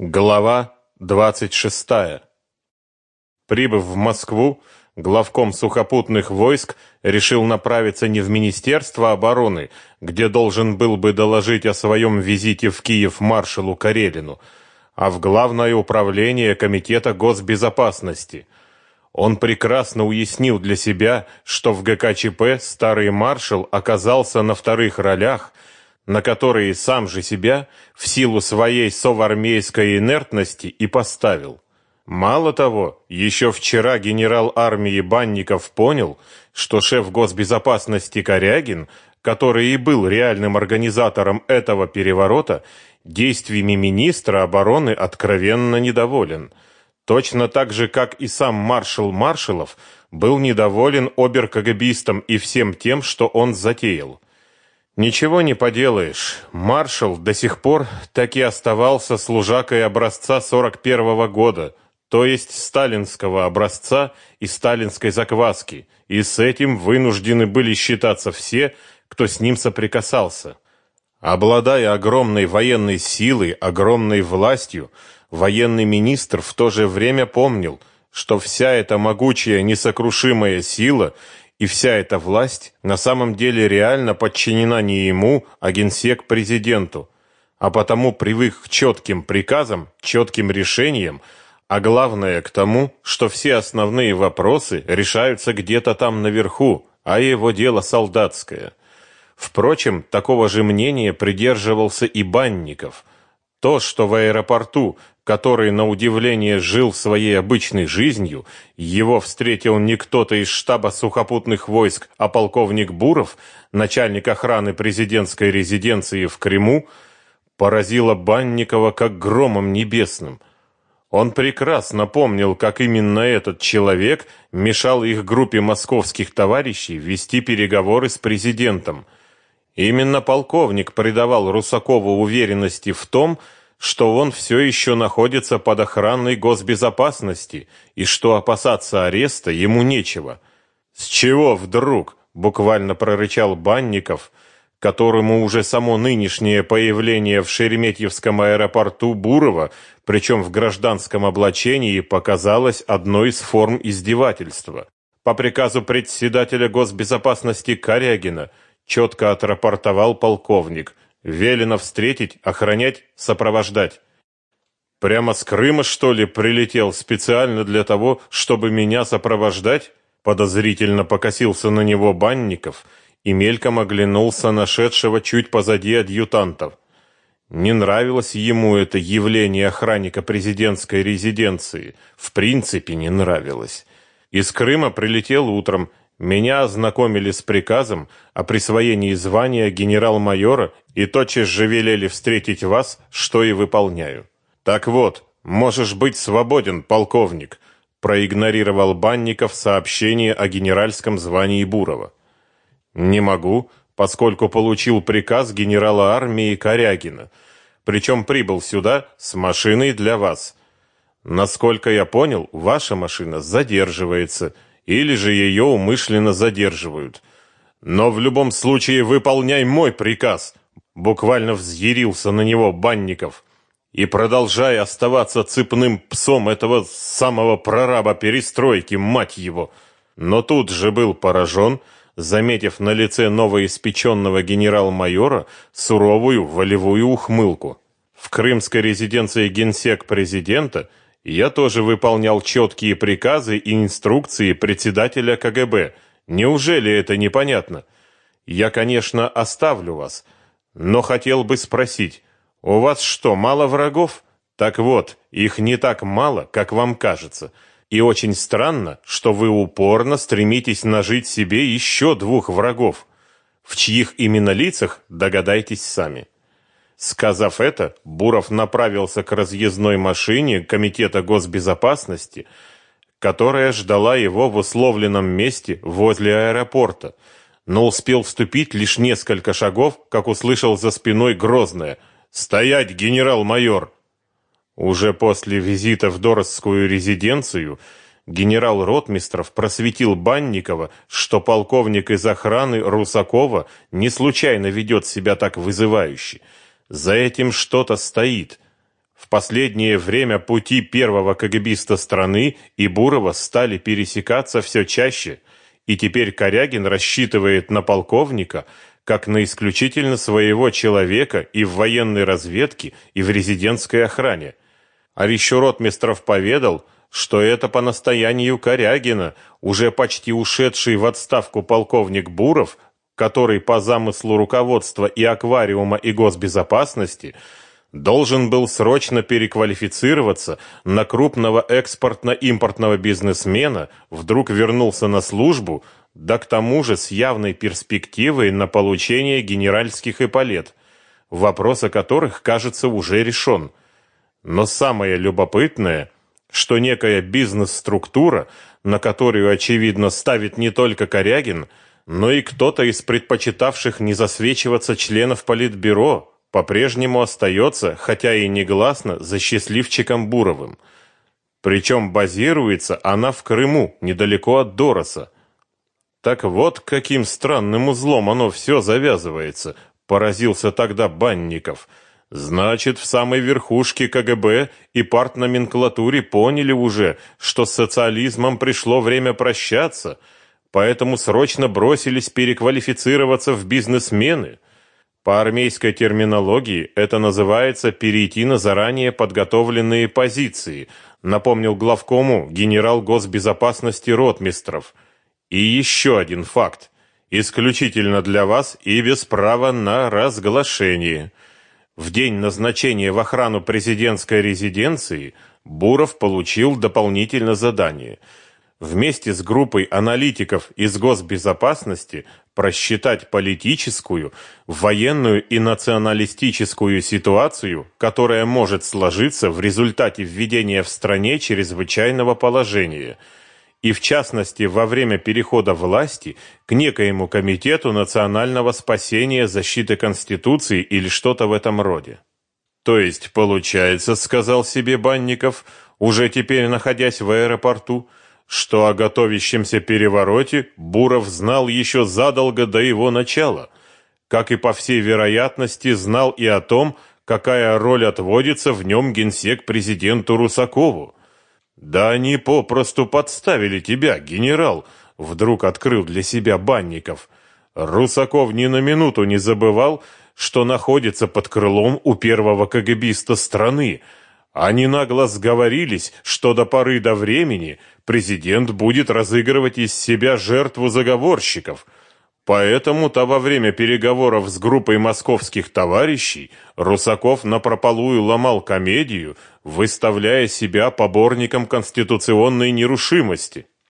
Глава 26. Прибыв в Москву, главком сухопутных войск решил направиться не в Министерство обороны, где должен был бы доложить о своем визите в Киев маршалу Карелину, а в Главное управление Комитета госбезопасности. Он прекрасно уяснил для себя, что в ГКЧП старый маршал оказался на вторых ролях – на которые сам же себя в силу своей совармейской инертности и поставил. Мало того, еще вчера генерал армии Банников понял, что шеф госбезопасности Корягин, который и был реальным организатором этого переворота, действиями министра обороны откровенно недоволен. Точно так же, как и сам маршал Маршалов был недоволен оберкагабистом и всем тем, что он затеял. Ничего не поделаешь. Маршал до сих пор так и оставался служакой образца 41 -го года, то есть сталинского образца и сталинской закваски, и с этим вынуждены были считаться все, кто с ним соприкасался. Обладая огромной военной силой, огромной властью, военный министр в то же время помнил, что вся эта могучая несокрушимая сила и вся эта власть на самом деле реально подчинена не ему, а генсек президенту, а потому привык к четким приказам, четким решениям, а главное к тому, что все основные вопросы решаются где-то там наверху, а его дело солдатское. Впрочем, такого же мнения придерживался и Банников. То, что в аэропорту который, на удивление, жил своей обычной жизнью, его встретил не кто-то из штаба сухопутных войск, а полковник Буров, начальник охраны президентской резиденции в Крыму, поразило Банникова как громом небесным. Он прекрасно помнил, как именно этот человек мешал их группе московских товарищей вести переговоры с президентом. Именно полковник придавал Русакову уверенности в том, что что он все еще находится под охраной госбезопасности и что опасаться ареста ему нечего. С чего вдруг, буквально прорычал Банников, которому уже само нынешнее появление в Шереметьевском аэропорту Бурова, причем в гражданском облачении, показалось одной из форм издевательства. По приказу председателя госбезопасности Корягина четко отрапортовал полковник – Велено встретить, охранять, сопровождать. Прямо с Крыма, что ли, прилетел специально для того, чтобы меня сопровождать? Подозрительно покосился на него Банников и мельком оглянулся на шедшего чуть позади адъютантов. Не нравилось ему это явление охранника президентской резиденции. В принципе, не нравилось. Из Крыма прилетел утром, меня ознакомили с приказом о присвоении звания генерал-майора и тотчас же велели встретить вас, что и выполняю. Так вот, можешь быть свободен, полковник, проигнорировал Банников сообщение о генеральском звании Бурова. Не могу, поскольку получил приказ генерала армии Корягина, причем прибыл сюда с машиной для вас. Насколько я понял, ваша машина задерживается или же ее умышленно задерживают. Но в любом случае выполняй мой приказ. Буквально взъярился на него Банников. И продолжая оставаться цепным псом этого самого прораба перестройки, мать его. Но тут же был поражен, заметив на лице новоиспеченного генерал-майора суровую волевую ухмылку. В крымской резиденции генсек президента – я тоже выполнял четкие приказы и инструкции председателя КГБ. Неужели это непонятно? Я, конечно, оставлю вас, но хотел бы спросить, у вас что, мало врагов? Так вот, их не так мало, как вам кажется. И очень странно, что вы упорно стремитесь нажить себе еще двух врагов. В чьих именно лицах, догадайтесь сами. Сказав это, Буров направился к разъездной машине комитета госбезопасности, которая ждала его в условленном месте возле аэропорта, но успел вступить лишь несколько шагов, как услышал за спиной грозное: "Стоять, генерал-майор!" Уже после визита в Доросскую резиденцию генерал Ротмистров просветил Банникова, что полковник из охраны Русакова не случайно ведет себя так вызывающе. За этим что-то стоит. В последнее время пути первого КГБиста страны и Бурова стали пересекаться все чаще, и теперь Корягин рассчитывает на полковника как на исключительно своего человека и в военной разведке, и в резидентской охране. А еще ротмистров поведал, что это по настоянию Корягина, уже почти ушедший в отставку полковник Буров, который по замыслу руководства и аквариума и госбезопасности – должен был срочно переквалифицироваться на крупного экспортно-импортного бизнесмена, вдруг вернулся на службу, да к тому же с явной перспективой на получение генеральских эполет, вопрос о которых, кажется, уже решен. Но самое любопытное, что некая бизнес-структура, на которую, очевидно, ставит не только Корягин, но и кто-то из предпочитавших не засвечиваться членов Политбюро, по-прежнему остается, хотя и негласно, за счастливчиком Буровым. Причем базируется она в Крыму, недалеко от Дороса. Так вот, каким странным узлом оно все завязывается, поразился тогда Банников. Значит, в самой верхушке КГБ и партноменклатуре поняли уже, что с социализмом пришло время прощаться, поэтому срочно бросились переквалифицироваться в бизнесмены. По армейской терминологии это называется перейти на заранее подготовленные позиции, напомнил главкому генерал госбезопасности Ротмистров. И еще один факт, исключительно для вас и без права на разглашение. В день назначения в охрану президентской резиденции Буров получил дополнительное задание – вместе с группой аналитиков из госбезопасности просчитать политическую, военную и националистическую ситуацию, которая может сложиться в результате введения в стране чрезвычайного положения, и в частности во время перехода власти к некоему комитету национального спасения защиты Конституции или что-то в этом роде. То есть, получается, сказал себе Банников, уже теперь находясь в аэропорту, что о готовящемся перевороте Буров знал еще задолго до его начала, как и по всей вероятности знал и о том, какая роль отводится в нем генсек президенту Русакову. Да они попросту подставили тебя, генерал, вдруг открыл для себя Банников. Русаков ни на минуту не забывал, что находится под крылом у первого КГБиста страны, они нагло сговорились, что до поры до времени президент будет разыгрывать из себя жертву заговорщиков. Поэтому-то во время переговоров с группой московских товарищей Русаков напропалую ломал комедию, выставляя себя поборником конституционной нерушимости.